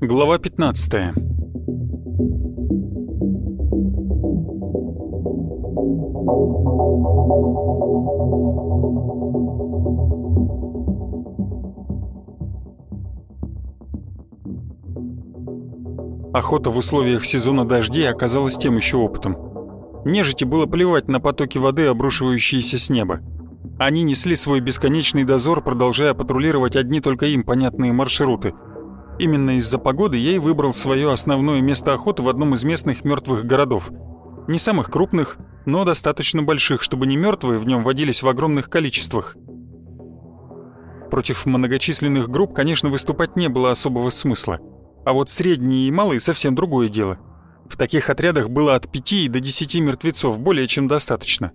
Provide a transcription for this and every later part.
Глава 15 Охота в условиях сезона дождей оказалась тем еще опытом. Нежити было плевать на потоки воды, обрушивающиеся с неба. Они несли свой бесконечный дозор, продолжая патрулировать одни только им понятные маршруты. Именно из-за погоды я и выбрал свое основное место охоты в одном из местных мертвых городов. Не самых крупных, но достаточно больших, чтобы не мертвые в нем водились в огромных количествах. Против многочисленных групп, конечно, выступать не было особого смысла. А вот средние и малые совсем другое дело. В таких отрядах было от 5 до 10 мертвецов, более чем достаточно.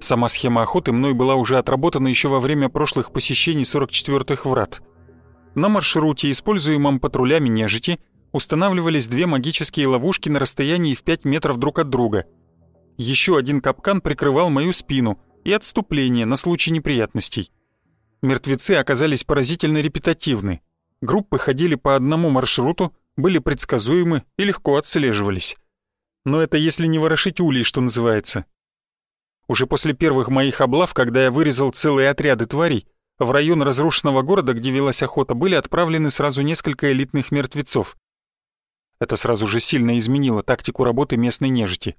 Сама схема охоты мной была уже отработана еще во время прошлых посещений 44-х врат. На маршруте, используемом патрулями нежити, устанавливались две магические ловушки на расстоянии в 5 метров друг от друга. Еще один капкан прикрывал мою спину и отступление на случай неприятностей. Мертвецы оказались поразительно репетативны. Группы ходили по одному маршруту, были предсказуемы и легко отслеживались. Но это если не ворошить улей, что называется. Уже после первых моих облав, когда я вырезал целые отряды тварей, в район разрушенного города, где велась охота, были отправлены сразу несколько элитных мертвецов. Это сразу же сильно изменило тактику работы местной нежити.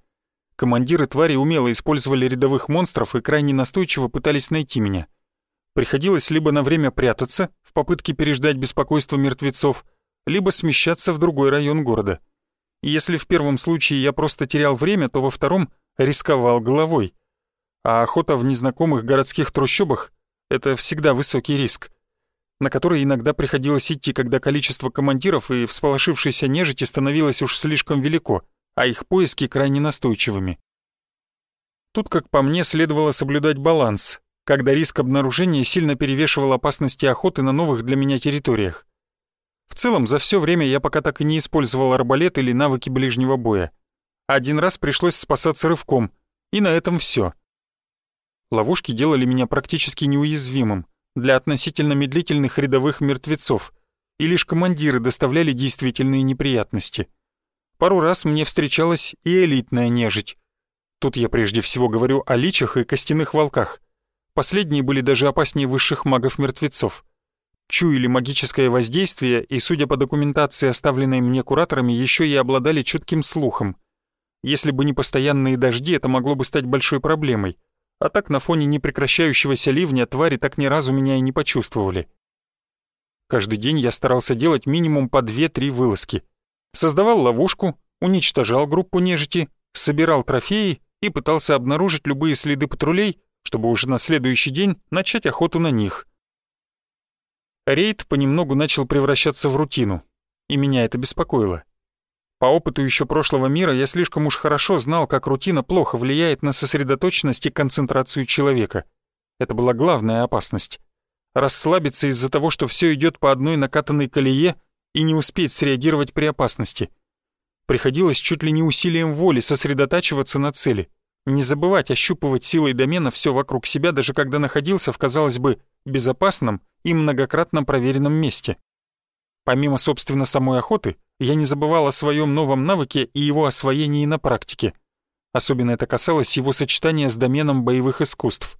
Командиры твари умело использовали рядовых монстров и крайне настойчиво пытались найти меня. Приходилось либо на время прятаться, в попытке переждать беспокойство мертвецов, либо смещаться в другой район города. Если в первом случае я просто терял время, то во втором рисковал головой. А охота в незнакомых городских трущобах — это всегда высокий риск, на который иногда приходилось идти, когда количество командиров и всполошившейся нежити становилось уж слишком велико, а их поиски крайне настойчивыми. Тут, как по мне, следовало соблюдать баланс, когда риск обнаружения сильно перевешивал опасности охоты на новых для меня территориях. В целом, за все время я пока так и не использовал арбалет или навыки ближнего боя. Один раз пришлось спасаться рывком, и на этом все. Ловушки делали меня практически неуязвимым для относительно медлительных рядовых мертвецов, и лишь командиры доставляли действительные неприятности. Пару раз мне встречалась и элитная нежить. Тут я прежде всего говорю о личах и костяных волках. Последние были даже опаснее высших магов-мертвецов. Чуяли магическое воздействие и, судя по документации, оставленной мне кураторами, еще и обладали чутким слухом. Если бы не постоянные дожди, это могло бы стать большой проблемой. А так на фоне непрекращающегося ливня твари так ни разу меня и не почувствовали. Каждый день я старался делать минимум по 2-3 вылазки. Создавал ловушку, уничтожал группу нежити, собирал трофеи и пытался обнаружить любые следы патрулей, чтобы уже на следующий день начать охоту на них. Рейд понемногу начал превращаться в рутину, и меня это беспокоило. По опыту еще прошлого мира я слишком уж хорошо знал, как рутина плохо влияет на сосредоточенность и концентрацию человека. Это была главная опасность. Расслабиться из-за того, что все идет по одной накатанной колее и не успеть среагировать при опасности. Приходилось чуть ли не усилием воли сосредотачиваться на цели — не забывать ощупывать силой домена все вокруг себя, даже когда находился в, казалось бы, безопасном и многократно проверенном месте. Помимо, собственно, самой охоты, я не забывал о своем новом навыке и его освоении на практике. Особенно это касалось его сочетания с доменом боевых искусств.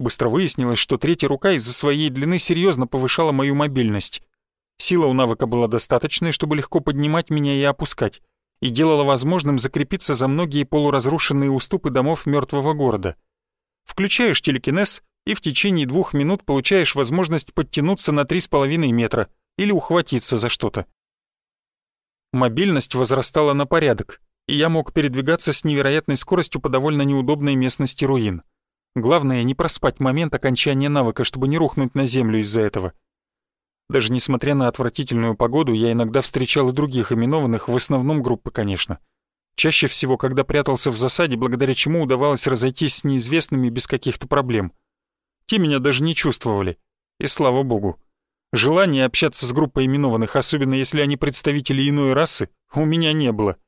Быстро выяснилось, что третья рука из-за своей длины серьезно повышала мою мобильность. Сила у навыка была достаточной, чтобы легко поднимать меня и опускать и делала возможным закрепиться за многие полуразрушенные уступы домов мертвого города. Включаешь телекинез и в течение двух минут получаешь возможность подтянуться на 3,5 метра или ухватиться за что-то. Мобильность возрастала на порядок, и я мог передвигаться с невероятной скоростью по довольно неудобной местности руин. Главное не проспать момент окончания навыка, чтобы не рухнуть на землю из-за этого. Даже несмотря на отвратительную погоду, я иногда встречал и других именованных, в основном группы, конечно. Чаще всего, когда прятался в засаде, благодаря чему удавалось разойтись с неизвестными без каких-то проблем. Те меня даже не чувствовали. И слава богу. Желания общаться с группой именованных, особенно если они представители иной расы, у меня не было.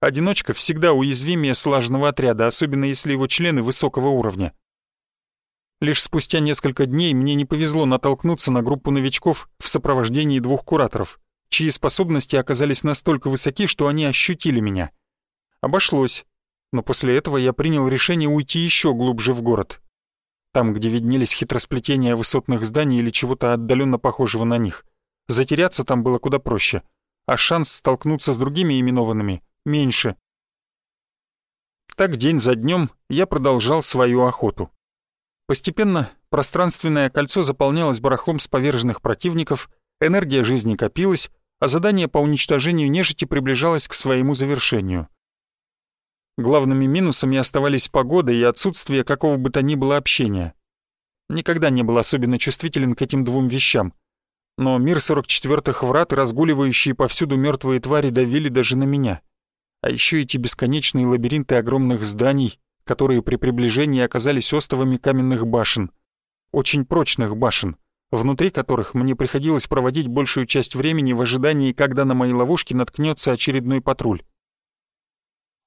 Одиночка всегда уязвимее слаженного отряда, особенно если его члены высокого уровня. Лишь спустя несколько дней мне не повезло натолкнуться на группу новичков в сопровождении двух кураторов, чьи способности оказались настолько высоки, что они ощутили меня. Обошлось, но после этого я принял решение уйти еще глубже в город. Там, где виднелись хитросплетения высотных зданий или чего-то отдаленно похожего на них. Затеряться там было куда проще, а шанс столкнуться с другими именованными меньше. Так день за днем я продолжал свою охоту. Постепенно пространственное кольцо заполнялось барахлом с поверженных противников, энергия жизни копилась, а задание по уничтожению нежити приближалось к своему завершению. Главными минусами оставались погода и отсутствие какого бы то ни было общения. Никогда не был особенно чувствителен к этим двум вещам. Но мир 44-х врат разгуливающие повсюду мертвые твари давили даже на меня. А еще эти бесконечные лабиринты огромных зданий, которые при приближении оказались остовами каменных башен. Очень прочных башен, внутри которых мне приходилось проводить большую часть времени в ожидании, когда на мои ловушки наткнется очередной патруль.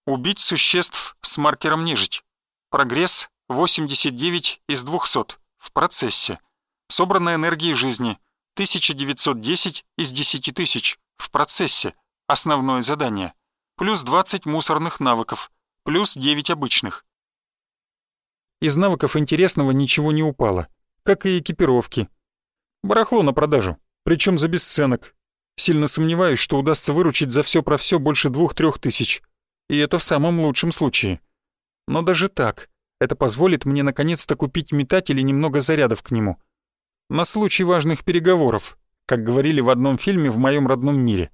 Убить существ с маркером нежить. Прогресс 89 из 200 в процессе. Собранная энергия жизни 1910 из 10 тысяч в процессе. Основное задание плюс 20 мусорных навыков, плюс 9 обычных. Из навыков интересного ничего не упало, как и экипировки. Барахло на продажу, причем за бесценок. Сильно сомневаюсь, что удастся выручить за все про все больше двух-трех тысяч. И это в самом лучшем случае. Но даже так, это позволит мне наконец-то купить метатель и немного зарядов к нему. На случай важных переговоров, как говорили в одном фильме в моем родном мире.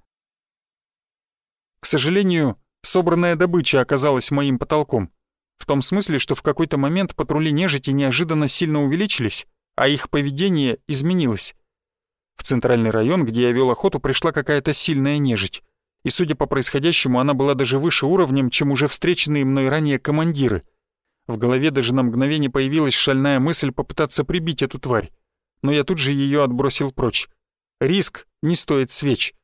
К сожалению, собранная добыча оказалась моим потолком. В том смысле, что в какой-то момент патрули нежити неожиданно сильно увеличились, а их поведение изменилось. В центральный район, где я вел охоту, пришла какая-то сильная нежить. И судя по происходящему, она была даже выше уровнем, чем уже встреченные мной ранее командиры. В голове даже на мгновение появилась шальная мысль попытаться прибить эту тварь. Но я тут же ее отбросил прочь. Риск не стоит свеч.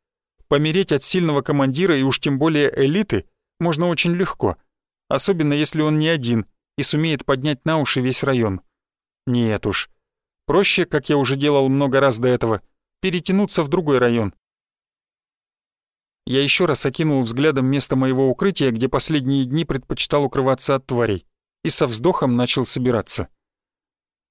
Помереть от сильного командира и уж тем более элиты можно очень легко, особенно если он не один и сумеет поднять на уши весь район. Нет уж. Проще, как я уже делал много раз до этого, перетянуться в другой район. Я еще раз окинул взглядом место моего укрытия, где последние дни предпочитал укрываться от тварей, и со вздохом начал собираться.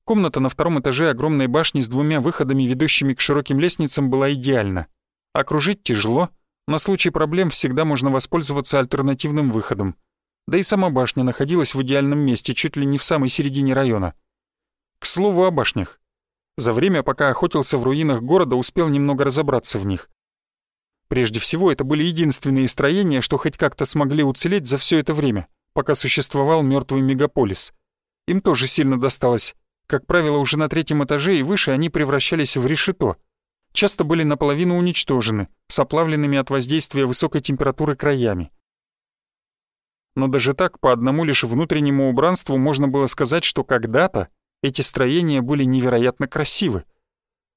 Комната на втором этаже огромной башни с двумя выходами, ведущими к широким лестницам, была идеальна. Окружить тяжело, на случай проблем всегда можно воспользоваться альтернативным выходом. Да и сама башня находилась в идеальном месте, чуть ли не в самой середине района. К слову о башнях. За время, пока охотился в руинах города, успел немного разобраться в них. Прежде всего, это были единственные строения, что хоть как-то смогли уцелеть за все это время, пока существовал мертвый мегаполис. Им тоже сильно досталось. Как правило, уже на третьем этаже и выше они превращались в решето — часто были наполовину уничтожены, с оплавленными от воздействия высокой температуры краями. Но даже так, по одному лишь внутреннему убранству можно было сказать, что когда-то эти строения были невероятно красивы.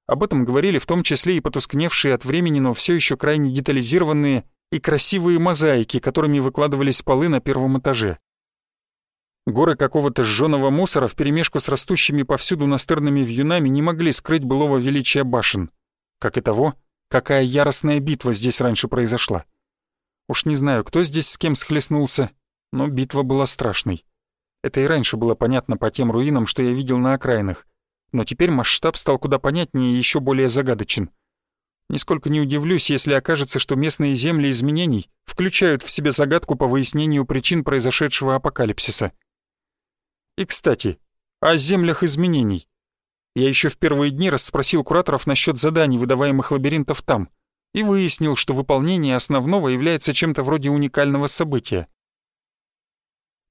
Об этом говорили в том числе и потускневшие от времени, но все еще крайне детализированные и красивые мозаики, которыми выкладывались полы на первом этаже. Горы какого-то сжёного мусора вперемешку с растущими повсюду настырными вьюнами не могли скрыть былого величия башен как и того, какая яростная битва здесь раньше произошла. Уж не знаю, кто здесь с кем схлестнулся, но битва была страшной. Это и раньше было понятно по тем руинам, что я видел на окраинах, но теперь масштаб стал куда понятнее и еще более загадочен. Нисколько не удивлюсь, если окажется, что местные земли изменений включают в себя загадку по выяснению причин произошедшего апокалипсиса. И, кстати, о землях изменений. Я еще в первые дни расспросил кураторов насчет заданий, выдаваемых лабиринтов там, и выяснил, что выполнение основного является чем-то вроде уникального события.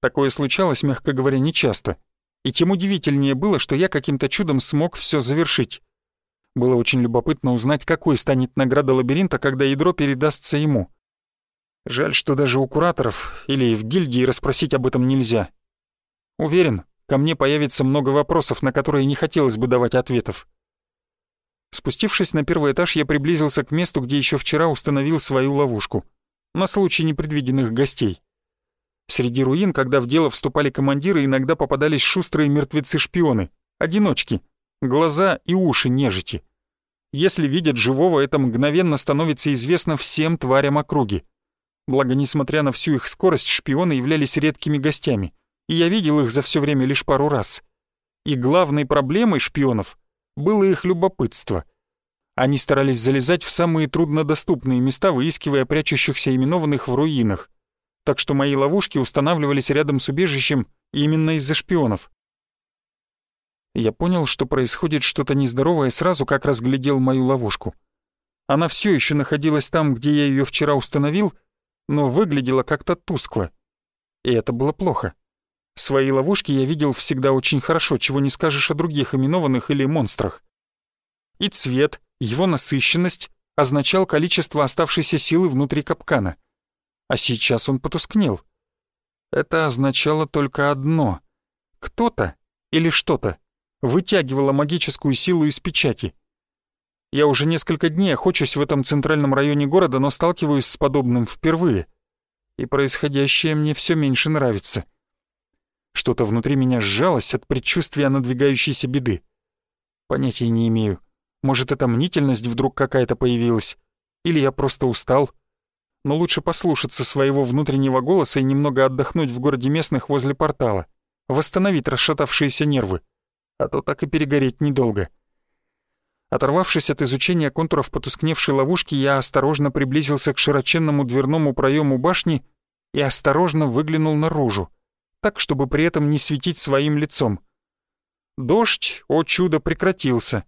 Такое случалось, мягко говоря, нечасто. И тем удивительнее было, что я каким-то чудом смог все завершить. Было очень любопытно узнать, какой станет награда лабиринта, когда ядро передастся ему. Жаль, что даже у кураторов или в гильдии расспросить об этом нельзя. Уверен, ко мне появится много вопросов, на которые не хотелось бы давать ответов. Спустившись на первый этаж, я приблизился к месту, где еще вчера установил свою ловушку. на случай непредвиденных гостей. Среди руин, когда в дело вступали командиры, иногда попадались шустрые мертвецы-шпионы, одиночки, глаза и уши нежити. Если видят живого, это мгновенно становится известно всем тварям округи. Благо, несмотря на всю их скорость, шпионы являлись редкими гостями, и я видел их за все время лишь пару раз. И главной проблемой шпионов было их любопытство. Они старались залезать в самые труднодоступные места, выискивая прячущихся именованных в руинах, так что мои ловушки устанавливались рядом с убежищем именно из-за шпионов. Я понял, что происходит что-то нездоровое сразу, как разглядел мою ловушку. Она все еще находилась там, где я ее вчера установил, но выглядела как-то тускло. И это было плохо. Свои ловушки я видел всегда очень хорошо, чего не скажешь о других именованных или монстрах. И цвет, его насыщенность означал количество оставшейся силы внутри капкана а сейчас он потускнел. Это означало только одно. Кто-то или что-то вытягивало магическую силу из печати. Я уже несколько дней охочусь в этом центральном районе города, но сталкиваюсь с подобным впервые. И происходящее мне все меньше нравится. Что-то внутри меня сжалось от предчувствия надвигающейся беды. Понятия не имею. Может, эта мнительность вдруг какая-то появилась? Или я просто устал? — но лучше послушаться своего внутреннего голоса и немного отдохнуть в городе местных возле портала, восстановить расшатавшиеся нервы, а то так и перегореть недолго. Оторвавшись от изучения контуров потускневшей ловушки, я осторожно приблизился к широченному дверному проему башни и осторожно выглянул наружу, так, чтобы при этом не светить своим лицом. Дождь, о чудо, прекратился.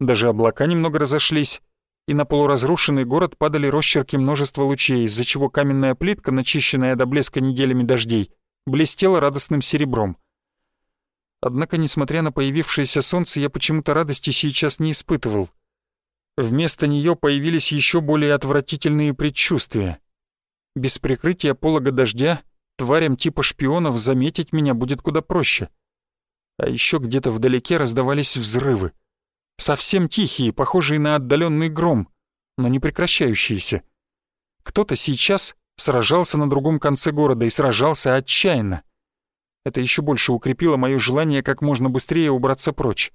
Даже облака немного разошлись, и на полуразрушенный город падали росчерки множества лучей, из-за чего каменная плитка, начищенная до блеска неделями дождей, блестела радостным серебром. Однако, несмотря на появившееся солнце, я почему-то радости сейчас не испытывал. Вместо нее появились еще более отвратительные предчувствия. Без прикрытия полога дождя тварям типа шпионов заметить меня будет куда проще. А еще где-то вдалеке раздавались взрывы — Совсем тихие, похожие на отдаленный гром, но не прекращающиеся. Кто-то сейчас сражался на другом конце города и сражался отчаянно. Это еще больше укрепило мое желание как можно быстрее убраться прочь.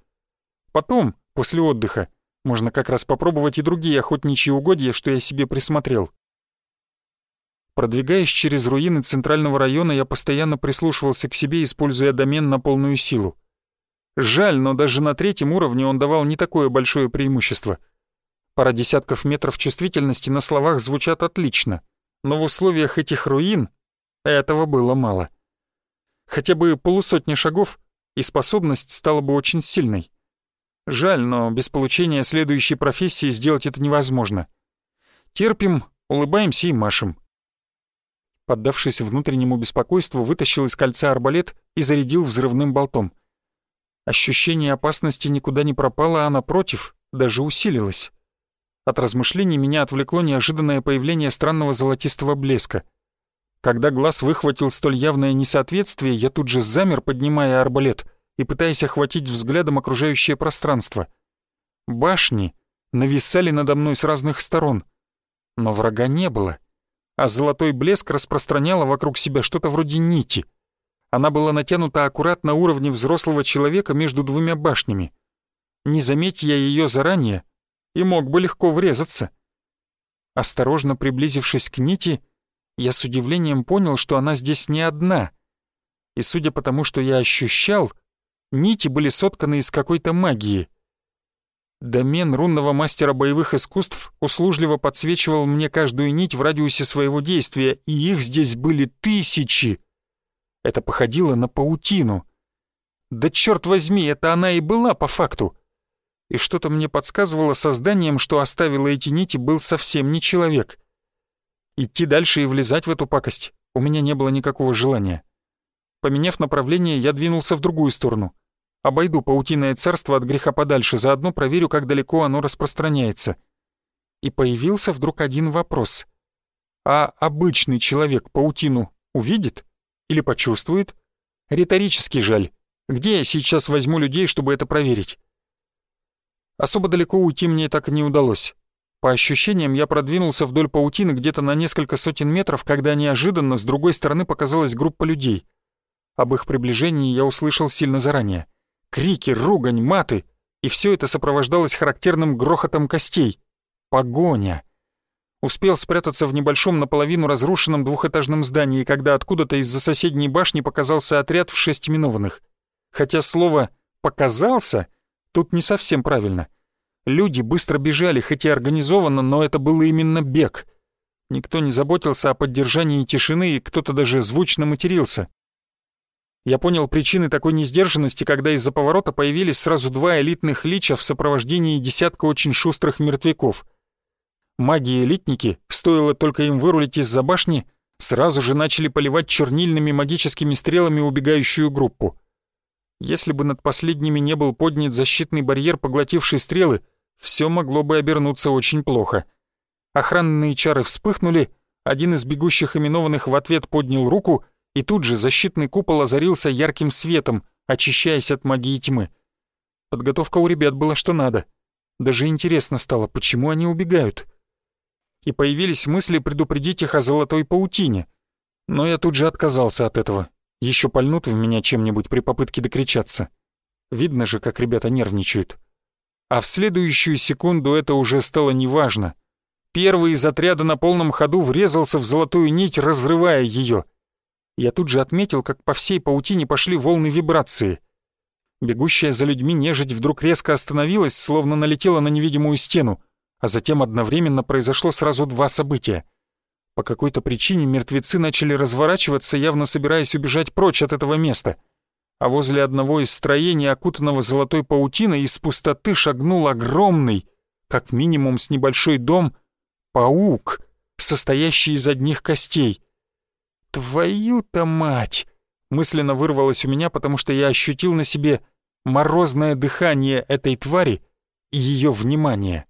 Потом, после отдыха, можно как раз попробовать и другие охотничьи угодья, что я себе присмотрел. Продвигаясь через руины центрального района, я постоянно прислушивался к себе, используя домен на полную силу. Жаль, но даже на третьем уровне он давал не такое большое преимущество. Пара десятков метров чувствительности на словах звучат отлично, но в условиях этих руин этого было мало. Хотя бы полусотни шагов, и способность стала бы очень сильной. Жаль, но без получения следующей профессии сделать это невозможно. Терпим, улыбаемся и машем. Поддавшись внутреннему беспокойству, вытащил из кольца арбалет и зарядил взрывным болтом — Ощущение опасности никуда не пропало, а напротив, даже усилилось. От размышлений меня отвлекло неожиданное появление странного золотистого блеска. Когда глаз выхватил столь явное несоответствие, я тут же замер, поднимая арбалет и пытаясь охватить взглядом окружающее пространство. Башни нависали надо мной с разных сторон, но врага не было, а золотой блеск распространяло вокруг себя что-то вроде нити — она была натянута аккуратно на уровне взрослого человека между двумя башнями. Не заметь я ее заранее, и мог бы легко врезаться. Осторожно приблизившись к нити, я с удивлением понял, что она здесь не одна. И судя по тому, что я ощущал, нити были сотканы из какой-то магии. Домен рунного мастера боевых искусств услужливо подсвечивал мне каждую нить в радиусе своего действия, и их здесь были тысячи. Это походило на паутину. Да черт возьми, это она и была по факту. И что-то мне подсказывало созданием, что оставило эти нити, был совсем не человек. Идти дальше и влезать в эту пакость у меня не было никакого желания. Поменяв направление, я двинулся в другую сторону. Обойду паутиное царство от греха подальше, заодно проверю, как далеко оно распространяется. И появился вдруг один вопрос. А обычный человек паутину увидит? Или почувствует? Риторически жаль. Где я сейчас возьму людей, чтобы это проверить? Особо далеко уйти мне так и не удалось. По ощущениям, я продвинулся вдоль паутины где-то на несколько сотен метров, когда неожиданно с другой стороны показалась группа людей. Об их приближении я услышал сильно заранее. Крики, ругань, маты, и все это сопровождалось характерным грохотом костей. Погоня. Успел спрятаться в небольшом наполовину разрушенном двухэтажном здании, когда откуда-то из-за соседней башни показался отряд в шесть минованных. Хотя слово «показался» тут не совсем правильно. Люди быстро бежали, хоть и организованно, но это был именно бег. Никто не заботился о поддержании тишины, и кто-то даже звучно матерился. Я понял причины такой несдержанности, когда из-за поворота появились сразу два элитных лича в сопровождении десятка очень шустрых мертвяков. Маги-элитники, стоило только им вырулить из-за башни, сразу же начали поливать чернильными магическими стрелами убегающую группу. Если бы над последними не был поднят защитный барьер, поглотивший стрелы, все могло бы обернуться очень плохо. Охранные чары вспыхнули, один из бегущих именованных в ответ поднял руку, и тут же защитный купол озарился ярким светом, очищаясь от магии тьмы. Подготовка у ребят была что надо. Даже интересно стало, почему они убегают. И появились мысли предупредить их о золотой паутине. Но я тут же отказался от этого. Еще пальнут в меня чем-нибудь при попытке докричаться. Видно же, как ребята нервничают. А в следующую секунду это уже стало неважно. Первый из отряда на полном ходу врезался в золотую нить, разрывая ее. Я тут же отметил, как по всей паутине пошли волны вибрации. Бегущая за людьми нежить вдруг резко остановилась, словно налетела на невидимую стену, а затем одновременно произошло сразу два события. По какой-то причине мертвецы начали разворачиваться, явно собираясь убежать прочь от этого места — а возле одного из строений, окутанного золотой паутиной, из пустоты шагнул огромный, как минимум с небольшой дом, паук, состоящий из одних костей. «Твою-то мать!» мысленно вырвалось у меня, потому что я ощутил на себе морозное дыхание этой твари и ее внимание.